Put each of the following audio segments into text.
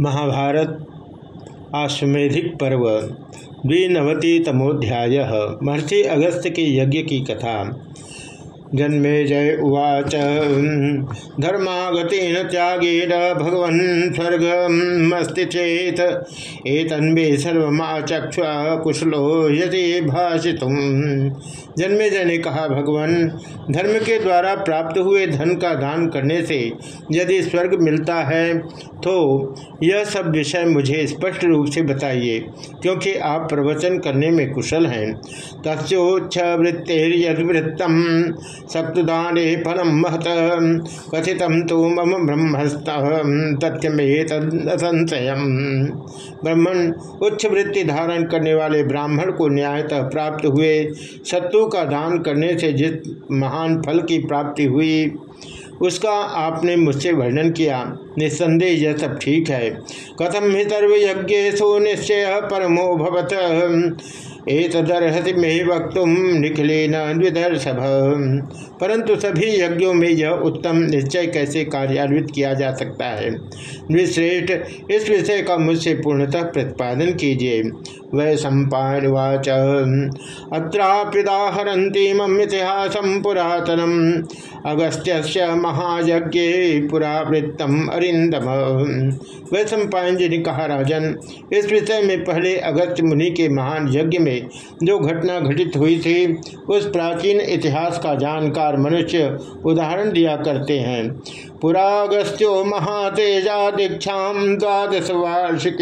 महाभारत आश्वेधिक पर्व द्विनवतितमोध्याय महर्षि अगस्त के यज्ञ की कथा। जन्मे जय उवाच धर्मागतेन त्यागेन भगवन् स्वर्गमस्ति चेत। एतन्वे सर्वमाचक्ष कुशलो यदि भाषितुम। जन्मे जय ने कहा भगवान, धर्म के द्वारा प्राप्त हुए धन का दान करने से यदि स्वर्ग मिलता है तो यह सब विषय मुझे स्पष्ट रूप से बताइए, क्योंकि आप प्रवचन करने में कुशल हैं। तस्ोच्छ वृत्तिर्यवृत्तम सप्तदाने फलम महत। कथित तो मम ब्रह्मस्त। तथ्यमेतसंशय ब्राह्मण उच्च वृत्ति धारण करने वाले ब्राह्मण को न्यायतः प्राप्त हुए। सत्तु का दान करने से जिस महान फल की प्राप्ति हुई, उसका आपने मुझसे वर्णन किया। निस्संदेह यह सब ठीक है। कथम ही सर्वयज्ञ सो निश्चय परमो भवत। एतदर्हति में वक्त निखिले नदर्शभ परंतु सभी यज्ञों में यह उत्तम निश्चय कैसे कार्यान्वित किया जा सकता है? द्विश्रेष्ठ इस विषय का मुझसे पूर्णतः प्रतिपादन कीजिए। वै सम्पावाच अत्रापिदाहरती मम इतिहास पुरातनम। अगस्त्य महायज्ञ पुरावृत्तम अरिंदम वै सम्पायन जी ने कहा, राजन, इस विषय में पहले अगस्त मुनि के महान यज्ञ में जो घटना घटित हुई थी, उस प्राचीन इतिहास का जानकार मनुष्य उदाहरण दिया करते हैं। पुरागस्त्यो महातेजा दीक्षा द्वादश वार्षिक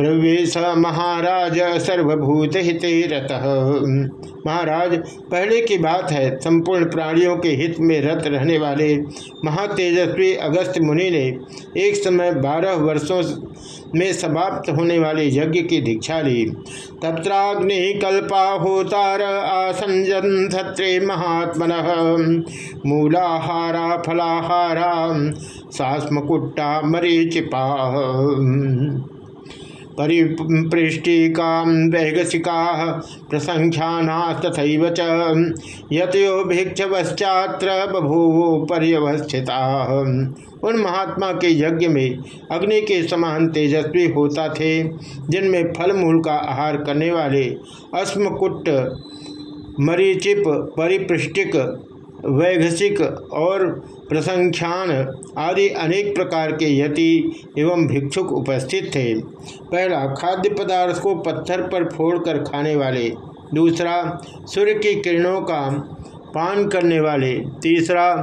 प्रवेश महाराज सर्वभूत हिते रत महाराज, पहले की बात है, संपूर्ण प्राणियों के हित में रत रहने वाले महातेजस्वी अगस्त मुनि ने एक समय बारह वर्षों में समाप्त होने वाले यज्ञ की दीक्षा ली। तत्राग्नि कल्पा होतार आसंजन छत्रे महात्मन। मूलाहारा फलाहारा, सास सास्मकुट्टा मरीचिपा। परिपृष्टिका वैगसिका प्रसंख्याना तथा यतो भिक्षवश्चात्र बभूवो पर्यवस्थिता। उन महात्मा के यज्ञ में अग्नि के समान तेजस्वी होता थे, जिनमें फल मूल का आहार करने वाले अस्मकुट मरीचिप परिपृष्टिक वैघसिक और प्रसंख्यान आदि अनेक प्रकार के यति एवं भिक्षुक उपस्थित थे। पहला, खाद्य पदार्थ को पत्थर पर फोड़कर खाने वाले। दूसरा, सूर्य की किरणों का पान करने वाले। तीसरा,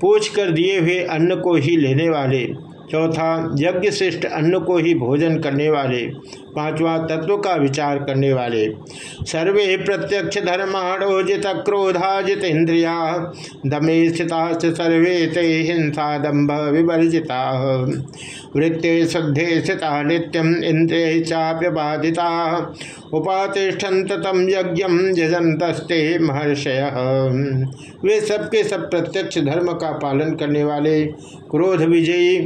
पूछ कर दिए हुए अन्न को ही लेने वाले। चौथा यज्ञ श्रेष्ठ अन्न को ही भोजन करने वाले। पांचवा, तत्व का विचार करने वाले। सर्वे प्रत्यक्ष क्रोधा जित इंद्रिया दमे स्थिता सर्वे ते हिंसा दम्भ विवर्जिता। वृत्ते श्रद्धे स्थिता नित्यम इंद्रिय चाप्य बाधिता उपातिष्ठन तम यज्ञ जजंतस्ते महर्षय। वे सबके सब प्रत्यक्ष धर्म का पालन करने वाले। क्रोध विजयी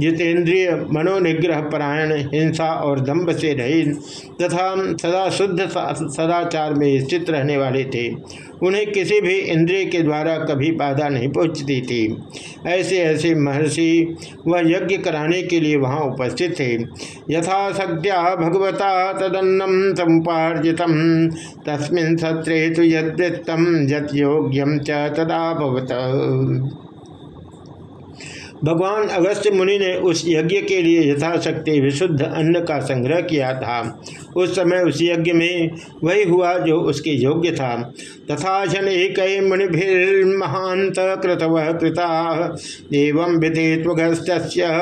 जितेंद्रिय मनोनिग्रह परायण हिंसा और दम्भ से रहित तथा सदा शुद्ध सदाचार में स्थित रहने वाले थे। उन्हें किसी भी इंद्रिय के द्वारा कभी बाधा नहीं पहुँचती थी। ऐसे ऐसे महर्षि वह यज्ञ कराने के लिए वहाँ उपस्थित थे। यथा सद्या भगवता तदन्नम समुपार्जित तस्मिन सत्रे तो यदृत्तम यत योग्यम च तदा भगवान अगस्त्य मुनि ने उस यज्ञ के लिए यथाशक्ति विशुद्ध अन्न का संग्रह किया था। उस समय उस यज्ञ में वही हुआ जो उसके योग्य था। तथा जन एक मुनिभिर्महांत कृतव कृता, एवं विदित्वगस्त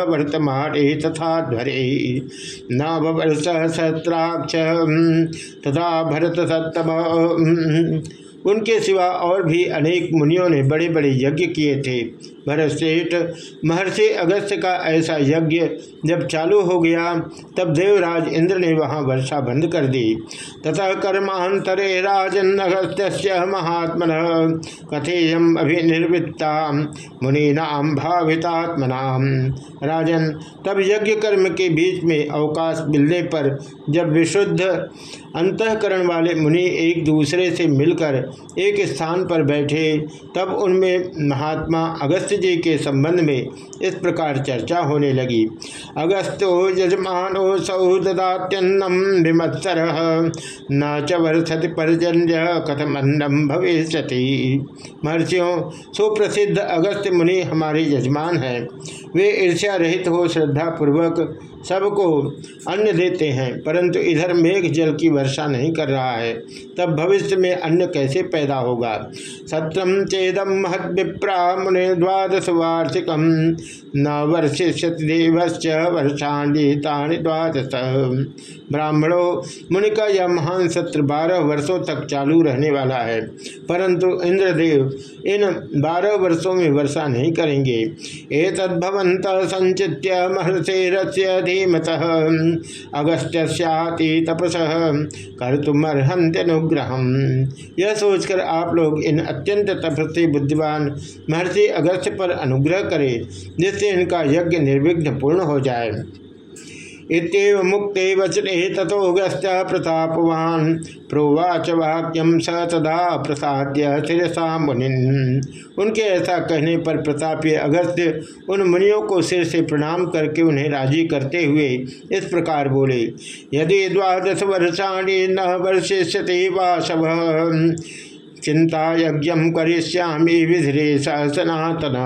वर्तमान तथा ध्वरे। नवर्ष तथा भरत सत्तम उनके सिवा और भी अनेक मुनियों ने बड़े बड़े यज्ञ किए थे। भरतश्रेष्ठ महर्षि अगस्त का ऐसा यज्ञ जब चालू हो गया, तब देवराज इंद्र ने वहाँ वर्षा बंद कर दी। तथा कर्मांतरे राजन अगस्त्य महात्मन कथेयम अभिनिर्वृत्ता, मुनीनाम भावितात्मनाम। राजन, तब यज्ञ कर्म के बीच में अवकाश मिलने पर जब विशुद्ध अंतकरण वाले मुनि एक दूसरे से मिलकर एक स्थान पर बैठे, तब उनमें महात्मा अगस्त्य अगस्त जी के संबंध में इस प्रकार चर्चा होने लगी। अगस्तो यजमानो सौ ददात्यन्नम विमत्सर न च वर्षति पर्जन्य कथम अन्नम भविष्य महर्षियों, सुप्रसिद्ध अगस्त मुनि हमारे यजमान हैं। वे ईर्ष्या रहित हो श्रद्धा पूर्वक सबको अन्न देते हैं, परंतु इधर मेघ जल की वर्षा नहीं कर रहा है। तब भविष्य में अन्न कैसे पैदा होगा? सत्रम चेदम महद विप्रा मुनि द्वादश वार्षिकम। न वर्षिष्यत देवश्च वर्षाणी द्वादश। ब्राह्मणों, मुनि का यह महान सत्र बारह वर्षों तक चालू रहने वाला है। परंतु इंद्रदेव इन बारह वर्षों में वर्षा नहीं करेंगे। एक तद्भवंत संचित्य महर्षेरस्य धीमत अगस्त्याति तपस अर्हंत्यनुग्रह यह सोचकर आप लोग इन अत्यंत तपस्वी बुद्धिमान महर्षि अगस्त पर अनुग्रह करें, जिससे इनका यज्ञ निर्विघ्न पूर्ण हो जाए। इतव मुक्ते वचने तथोगस्त प्रतापवान। प्रोवाच वाक्यम स तदा प्रसाद्य शिरसा मुनिन। उनके ऐसा कहने पर प्रतापी अगस्त्य उन मुनियों को सिर से प्रणाम करके उन्हें राज़ी करते हुए इस प्रकार बोले, यदि द्वादश वर्षाणी न वर्षिष्यते वाशव चिंता यज्ञ करिष्यामी विधिरे सनातन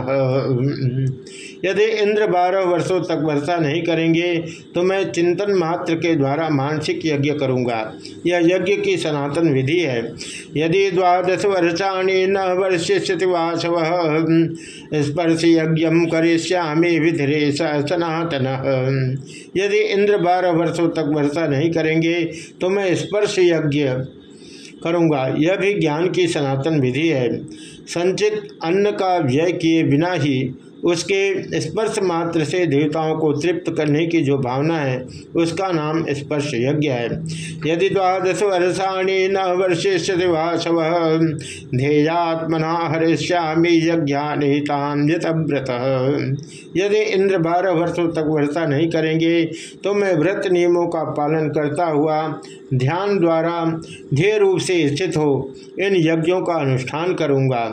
यदि इंद्र बारह वर्षों तक वर्षा नहीं करेंगे तो मैं चिंतन मात्र के द्वारा मानसिक यज्ञ करूँगा। यह यज्ञ की सनातन विधि है। यदि द्वादश वर्षाणी न वर्षिष्यति वासव, स्पर्श यज्ञ करिष्यामी विधिरे सनातन यदि इंद्र बारह वर्षों तक वर्षा नहीं करेंगे तो मैं स्पर्श यज्ञ करूँगा। यह भी ज्ञान की सनातन विधि है। संचित अन्न का व्यय किए बिना ही उसके स्पर्श मात्र से देवताओं को तृप्त करने की जो भावना है, उसका नाम स्पर्श यज्ञ है। यदि द्वादश वर्षाणी न वर्षिष्य वासव ध्येयात्मना हरिष्यामी यज्ञानितान्यतव्रत यदि इंद्र बारह वर्षों तक वर्षा नहीं करेंगे तो मैं व्रत नियमों का पालन करता हुआ ध्यान द्वारा ध्येय रूप से स्थित हो, इन यज्ञों का अनुष्ठान करूँगा।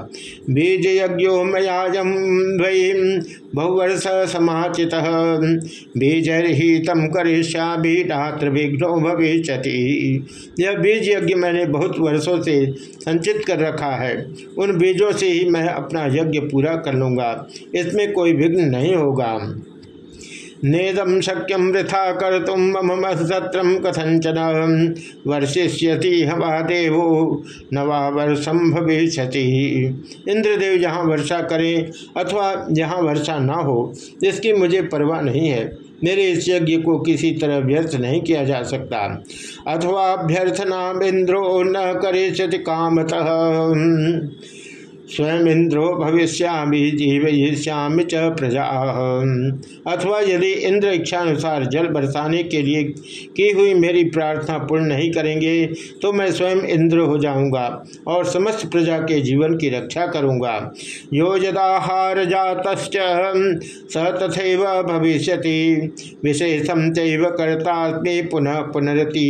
बीज यज्ञो मयाजम वही बहुवर्ष समाचित बीजरहितम करिष्या रात्र विघ्नो भविष्य यह बीज यज्ञ मैंने बहुत वर्षों से संचित कर रखा है। उन बीजों से ही मैं अपना यज्ञ पूरा कर लूँगा। इसमें कोई विघ्न नहीं होगा। नेदम शक्यम वृथा कर तुम मम सत्रम कथंचन वर्षिष्यति हवा देवो नवा वर्षम भविष्य इंद्रदेव जहाँ वर्षा करें अथवा जहाँ वर्षा ना हो, इसकी मुझे परवाह नहीं है। मेरे इस यज्ञ को किसी तरह व्यर्थ नहीं किया जा सकता। अथवा अभ्यर्थना इंद्रो न करे कामतः। स्वयं इंद्रो भविष्यामी, जीवयिष्यामि च प्रजा। अथवा यदि इंद्र इच्छानुसार जल बरसाने के लिए की हुई मेरी प्रार्थना पूर्ण नहीं करेंगे तो मैं स्वयं इंद्र हो जाऊँगा और समस्त प्रजा के जीवन की रक्षा करूँगा। यो यदाहार जात स तथा भविष्य विशेषम चैव कर्ता पुनः पुनरति।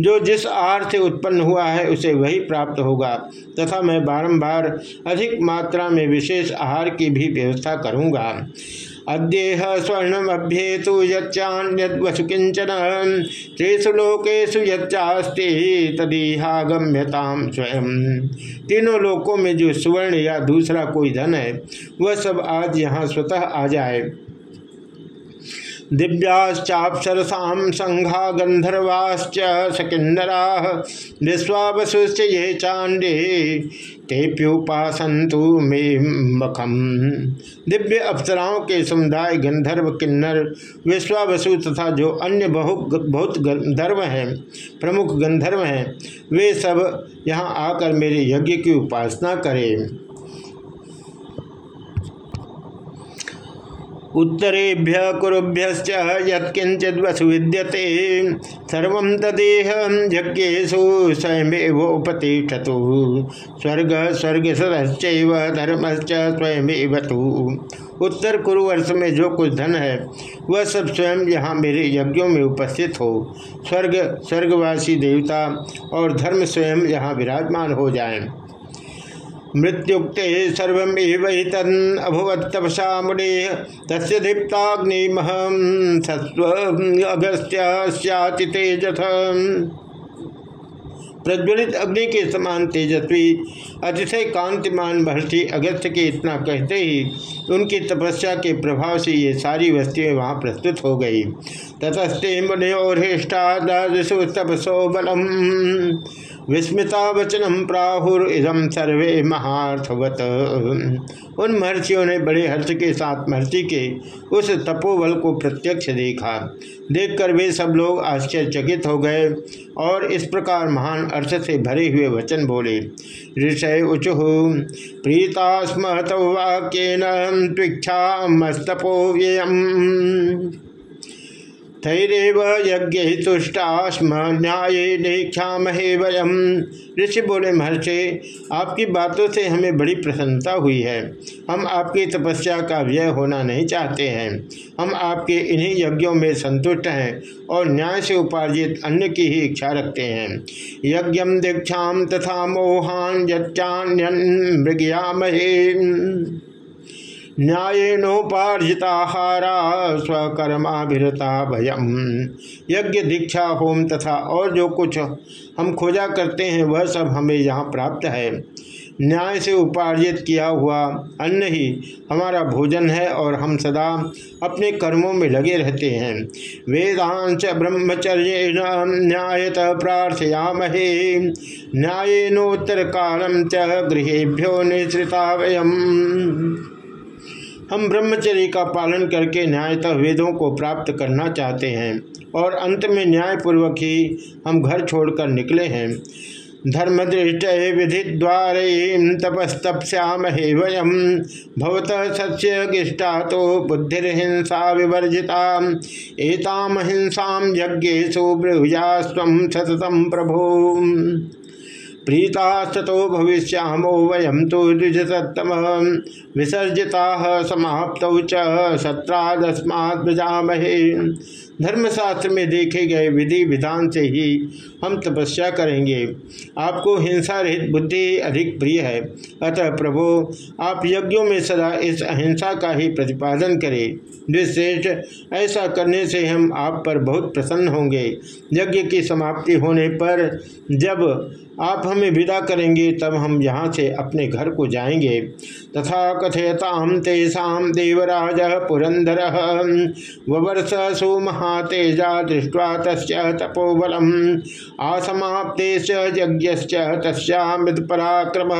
जो जिस आहार से उत्पन्न हुआ है, उसे वही प्राप्त होगा। तथा मैं बारंबार अधिक मात्रा में विशेष आहार की भी व्यवस्था करूँगा। अद्येह स्वर्णमभ्येतु यच्चान्यवसु किंचन त्रिषु लोकेशु यच्चास्ति तदीहागम्यताम स्वयं। तीनों लोकों में जो स्वर्ण या दूसरा कोई धन है, वह सब आज यहाँ स्वतः आ जाए। दिव्याश्चापसरसाम संघा गंधर्वाश्च सकिन्नरा विश्वावसुश्च ये चांडे तेप्युपासंतु मे मखम। दिव्य अप्सराओं के समुदाय गंधर्व किन्नर, विश्वावसु तथा जो अन्य बहु बहुत गंधर्व हैं, प्रमुख गंधर्व हैं, वे सब यहाँ आकर मेरे यज्ञ की उपासना करें। उत्तरेभ्य कुरुभ्य यत्किंचित वसु विद्यते सर्व तदेह यज्ञेशु स्वयमेवोपतिष्ठतु। स्वर्ग स्वर्ग सदश्चैव धर्मश्च स्वयमेव उत्तर कुरुवर्ष में जो कुछ धन है, वह सब स्वयं यहाँ मेरे यज्ञों में उपस्थित हो। स्वर्ग स्वर्गवासी देवता और धर्म स्वयं यहाँ विराजमान हो जाएँ। मृत्युक्ते सर्वमेव तन अभवत तपसा मुने। तस्य तेजथ प्रज्वलित अग्नि के समान तेजस्वी, अतिशय कांतिमान महर्षि अगस्त के इतना कहते ही उनकी तपस्या के प्रभाव से ये सारी वस्तुएँ वहाँ प्रस्तुत हो गई। ततस्ते मुनियोरेष्टा तपसो बलम। विस्मिता वचनम प्राहुर इदम सर्वे महार्थवत। उन महर्षियों ने बड़े हर्ष के साथ महर्षि के उस तपोबल को प्रत्यक्ष देखा। देखकर वे सब लोग आश्चर्यचकित हो गए और इस प्रकार महान अर्थ से भरे हुए वचन बोले। ऋषय उचु प्रीता स्म तव वाक्य त्वीक्षा मस्तपो व्ययम थैरव यज्ञ तुष्टास्म न्याय निख्यामहे वयम। ऋषि बोले, महर्षि, आपकी बातों से हमें बड़ी प्रसन्नता हुई है। हम आपकी तपस्या का व्यय होना नहीं चाहते हैं। हम आपके इन्हीं यज्ञों में संतुष्ट हैं और न्याय से उपार्जित अन्य की ही इच्छा रखते हैं। यज्ञ दीक्षा तथा मोहान यच्चान्यन मृगयामहे। न्यायेनोपार्जिताहारा स्वकर्माभिरता भयम। यज्ञ, दीक्षा, होम तथा और जो कुछ हम खोजा करते हैं, वह सब हमें यहाँ प्राप्त है। न्याय से उपार्जित किया हुआ अन्न ही हमारा भोजन है और हम सदा अपने कर्मों में लगे रहते हैं। वेदांश ब्रह्मचर्य न्यायत प्रार्थयामहे। न्यायनोत्तर कालम च गृहेभ्यो निश्रिता वयम। हम ब्रह्मचर्य का पालन करके न्यायतः वेदों को प्राप्त करना चाहते हैं और अंत में न्यायपूर्वक ही हम घर छोड़कर निकले हैं। धर्म दृष्ट विधि द्वार तपस्तप्यामहे वयम। भवत सत्य तो बुद्धिर्हिंसा विवर्जिता एताम हिंसा यज्ञेशु ब्रहुजा सततम प्रभु प्रीतास्तो भविष्यामो वयम तो द्विजतम विसर्जिता समाप्त च सत्रादस्मात्जामहे धर्मशास्त्र में देखे गए विधि विधान से ही हम तपस्या करेंगे। आपको हिंसा रहित बुद्धि अधिक प्रिय है। अतः प्रभु, आप यज्ञों में सदा इस अहिंसा का ही प्रतिपादन करें। द्विश्रेष्ठ ऐसा करने से हम आप पर बहुत प्रसन्न होंगे। यज्ञ की समाप्ति होने पर जब आप हमें विदा करेंगे, तब हम यहाँ से अपने घर को जाएँगे। तथा कथयताम तेषा देवराज पुरंदर ववर्ष सुमहातेजा दृष्टवा तस् तपोबल आसमाप्ते यज्ञ तस्मृत पराक्रम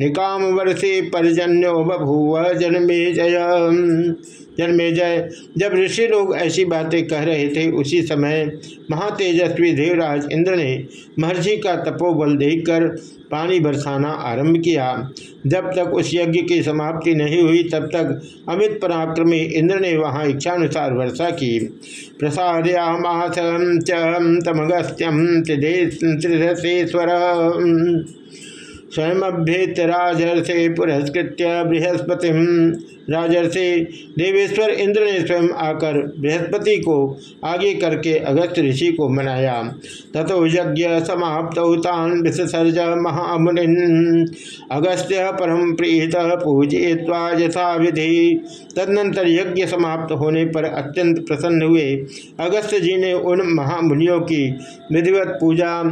निकाम वर्षे पर्जन्यो बभूव जन्मे जय। जन्मे जय जब ऋषि लोग ऐसी बातें कह रहे थे, उसी समय महातेजस्वी देवराज इंद्र ने महर्षि का तपोबल देखकर पानी बरसाना आरंभ किया। जब तक उस यज्ञ की समाप्ति नहीं हुई, तब तक अमित पराक्रमी इंद्र ने वहाँ इच्छानुसार वर्षा की। प्रसाद्यामास तमगस्त्यम त्रिधेश्वर स्वयं पुरस्कृत बृहस्पति राजर्षि देवेश्वर इंद्र ने स्वयं आकर बृहस्पति को आगे करके अगस्त ऋषि को मनाया। तथो यज्ञ समाप्त तान विसर्ज महामुनि अगस्त्य परम प्रीत पूजय्वा यथा विधि। तदनंतर यज्ञ समाप्त होने पर अत्यंत प्रसन्न हुए। अगस्त जी ने उन महामुनियों की विधिवत पूजा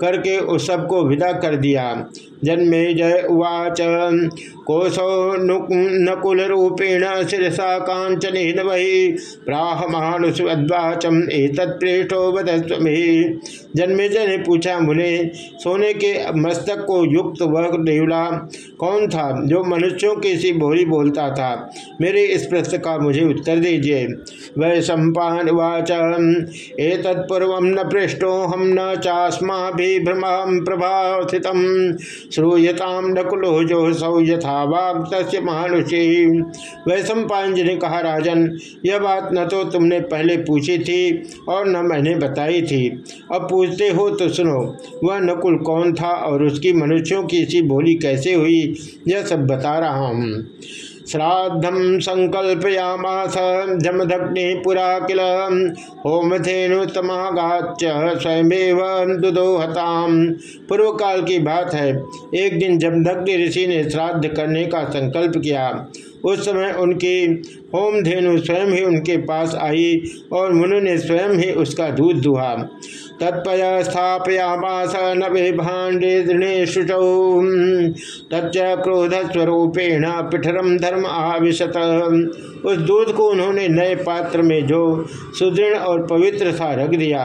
करके उस सबको विदा कर दिया। जन्मे जय उवाच। कोशो नकुल रूपेण शिरसा कांचन वही प्राह मानुषवाचम एतत्प्रेष्ठो जन्मे जय ने पूछा मुने, सोने के मस्तक को युक्त वह देवला, कौन था जो मनुष्यों की सी बोली बोलता था? मेरे इस प्रश्न का मुझे उत्तर दीजिए। वह सम्पान वाच ए तत्पूर्व न पृष्ठो हम न चास्मा भी भ्रमा प्रभाषित श्रूयताम नकुलो जो सौ यथा वाग तस्य महानुषि वैश्व जी ने कहा, राजन, यह बात न तो तुमने पहले पूछी थी और न मैंने बताई थी। अब पूछते हो तो सुनो, वह नकुल कौन था और उसकी मनुष्यों की इसी बोली कैसे हुई, यह सब बता रहा हूँ। श्राद्धम संकल्पयामास, जमदग्नि पुरा किल होम होमधेनुतमागाच स्वयं दुदोहताम। पूर्व काल की बात है, एक दिन जमधग्नि ऋषि ने श्राद्ध करने का संकल्प किया। उस समय उनकी होम धेनु स्वयं ही उनके पास आई और मुनि ने स्वयं ही उसका दूध दुहा। तत्पय स्थापयामास नवे भाण्डे दृढ़ शुचौ। तच्च क्रोध स्वरूपेण पिठरम धर्म आविशत। उस दूध को उन्होंने नए पात्र में जो सुदृढ़ और पवित्र सा रख दिया।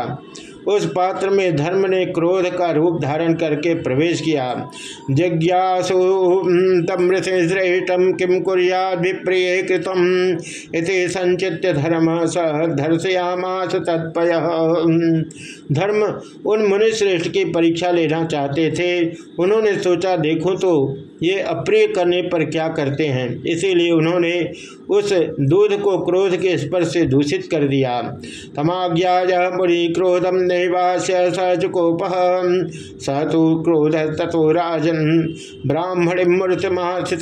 उस पात्र में धर्म ने क्रोध का रूप धारण करके प्रवेश किया। जिज्ञासु तमृतम किम कुरियाप्रिय कृतम इति संचित्य धर्म स धर्षयामास तत्पय। धर्म उन मुनिश्रेष्ठ की परीक्षा लेना चाहते थे। उन्होंने सोचा, देखो तो ये अप्रिय करने पर क्या करते हैं? इसीलिए उन्होंने उस दूध को क्रोध के स्पर्श से दूषित कर दिया। तमाज्ञा मुनि क्रोधम नैवास्य सचकोप स तो क्रोध तथो राजन, ब्राह्मण मूर्तमास्थित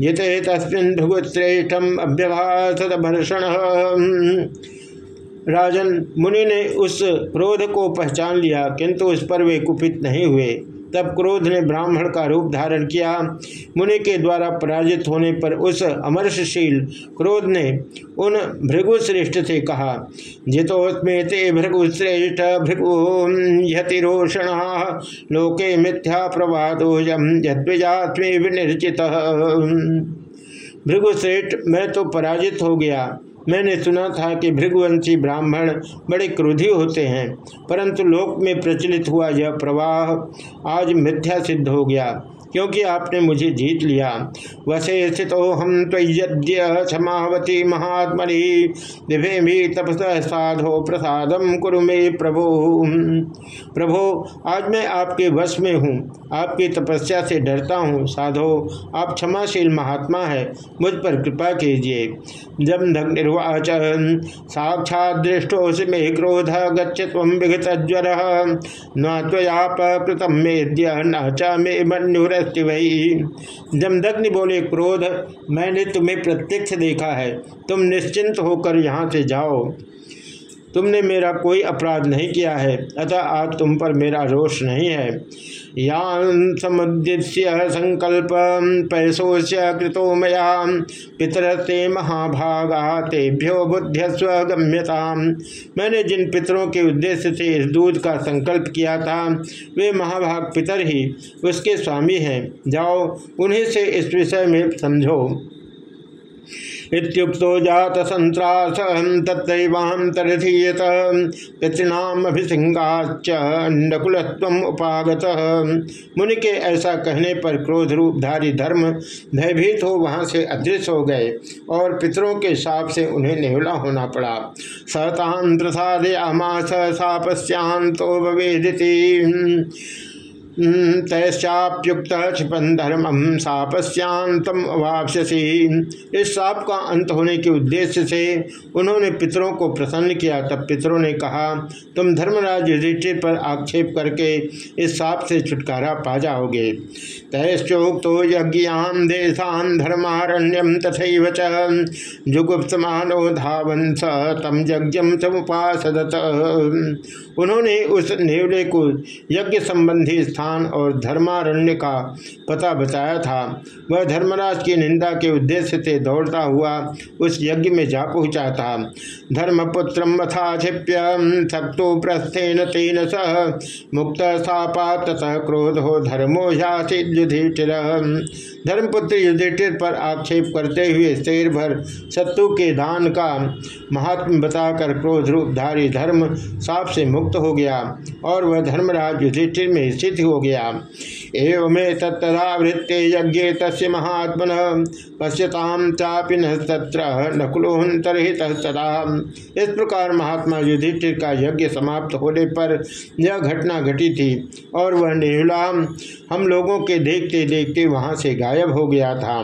जिते तस्मिन भृगुश्रेष्ठम अभ्यभाषण राजन मुनि ने उस क्रोध को पहचान लिया, किंतु उस पर वे कुपित नहीं हुए। तब क्रोध ने ब्राह्मण का रूप धारण किया। मुनि के द्वारा पराजित होने पर उस अमरशशील क्रोध ने उन भृगुश्रेष्ठ से कहा जितोस्मे ते भृगुश्रेष्ठ भृगु यतिरोषण लोके मिथ्या प्रवादोजम विनिर्चित भृगुश्रेष्ठ, मैं तो पराजित हो गया। मैंने सुना था कि भृगुवंशी ब्राह्मण बड़े क्रोधी होते हैं, परंतु लोक में प्रचलित हुआ यह प्रवाह आज मिथ्या सिद्ध हो गया। क्योंकि आपने मुझे जीत लिया। वसे स्थित हम तय्य क्षमावती महात्मनि। दिभे भी तपस साधो प्रसादम कुरु मे प्रभु। प्रभो, आज मैं आपके वश में हूँ। आपकी तपस्या से डरता हूँ। साधो, आप क्षमाशील महात्मा है। मुझ पर कृपा कीजिए। जब निर्वाच साक्षात दृष्टोस मे क्रोध गच्छ तम न तयापकृतम मेद्य, न च मे मन्युर। वही जमदग्नि बोले, क्रोध, मैंने तुम्हें प्रत्यक्ष देखा है। तुम निश्चिंत होकर यहाँ से जाओ। तुमने मेरा कोई अपराध नहीं किया है, अतः आज तुम पर मेरा रोष नहीं है। यान संकल्प पैसोस्य कृतो मया पितरते महाभागा तेभ्यो बुद्ध गम्यता मैंने जिन पितरों के उद्देश्य से इस दूध का संकल्प किया था, वे महाभाग पितर ही उसके स्वामी हैं। जाओ, उन्हीं से इस विषय में समझो। इतुक्तो जात संत्रास तत्रैवांतरधीयत पितृणाम अभिसिंगाच नकुलत्व उपागत। मुनि के ऐसा कहने पर क्रोध रूपधारी धर्म भयभीत हो वहाँ से अदृश्य हो गए और पितरों के साप से उन्हें नेवला होना पड़ा। सतान प्रसाद आमास सापस्यांतो भवेदिति। तैश्चाप्युक्त क्षिपन धर्मम सापस्यांतम अवापसी इस साप का अंत होने के उद्देश्य से उन्होंने पितरों को प्रसन्न किया। तब पितरों ने कहा, तुम धर्मराज युधिष्ठिर पर आक्षेप करके इस साप से छुटकारा पा जाओगे। तैश्चोक्तो यज्ञान देशान धर्मारण्यम तथा च। जुगुप्समानो धावन स तम यज्ञम समुपासदत। उन्होंने उस नेवले को यज्ञ संबंधी स्थान और धर्मारण्य का पता बताया था। वह धर्मराज की निंदा के उद्देश्य से दौड़ता हुआ उस यज्ञ में जा पहुँचा था। धर्मपुत्र प्रस्थेन तेन सह मुक्त सापात क्रोध हो धर्मो युधिष्ठिर। धर्मपुत्र युधिष्ठिर पर आक्षेप करते हुए शेर भर शत्रु के दान का महात्म बताकर क्रोध रूपधारी धर्म साप से मुक्त हो गया और वह धर्मराज युधिष्ठिर में स्थित हो गया। एवे तत्तदावृत्ते यज्ञ तस् महात्मन पश्यताम चापि न तत्र नकुलोन्तरहित तथा इस प्रकार महात्मा युधिष्ठिर का यज्ञ समाप्त होने पर यह घटना घटी थी और वह निहुलाम हम लोगों के देखते देखते वहाँ से गायब हो गया था।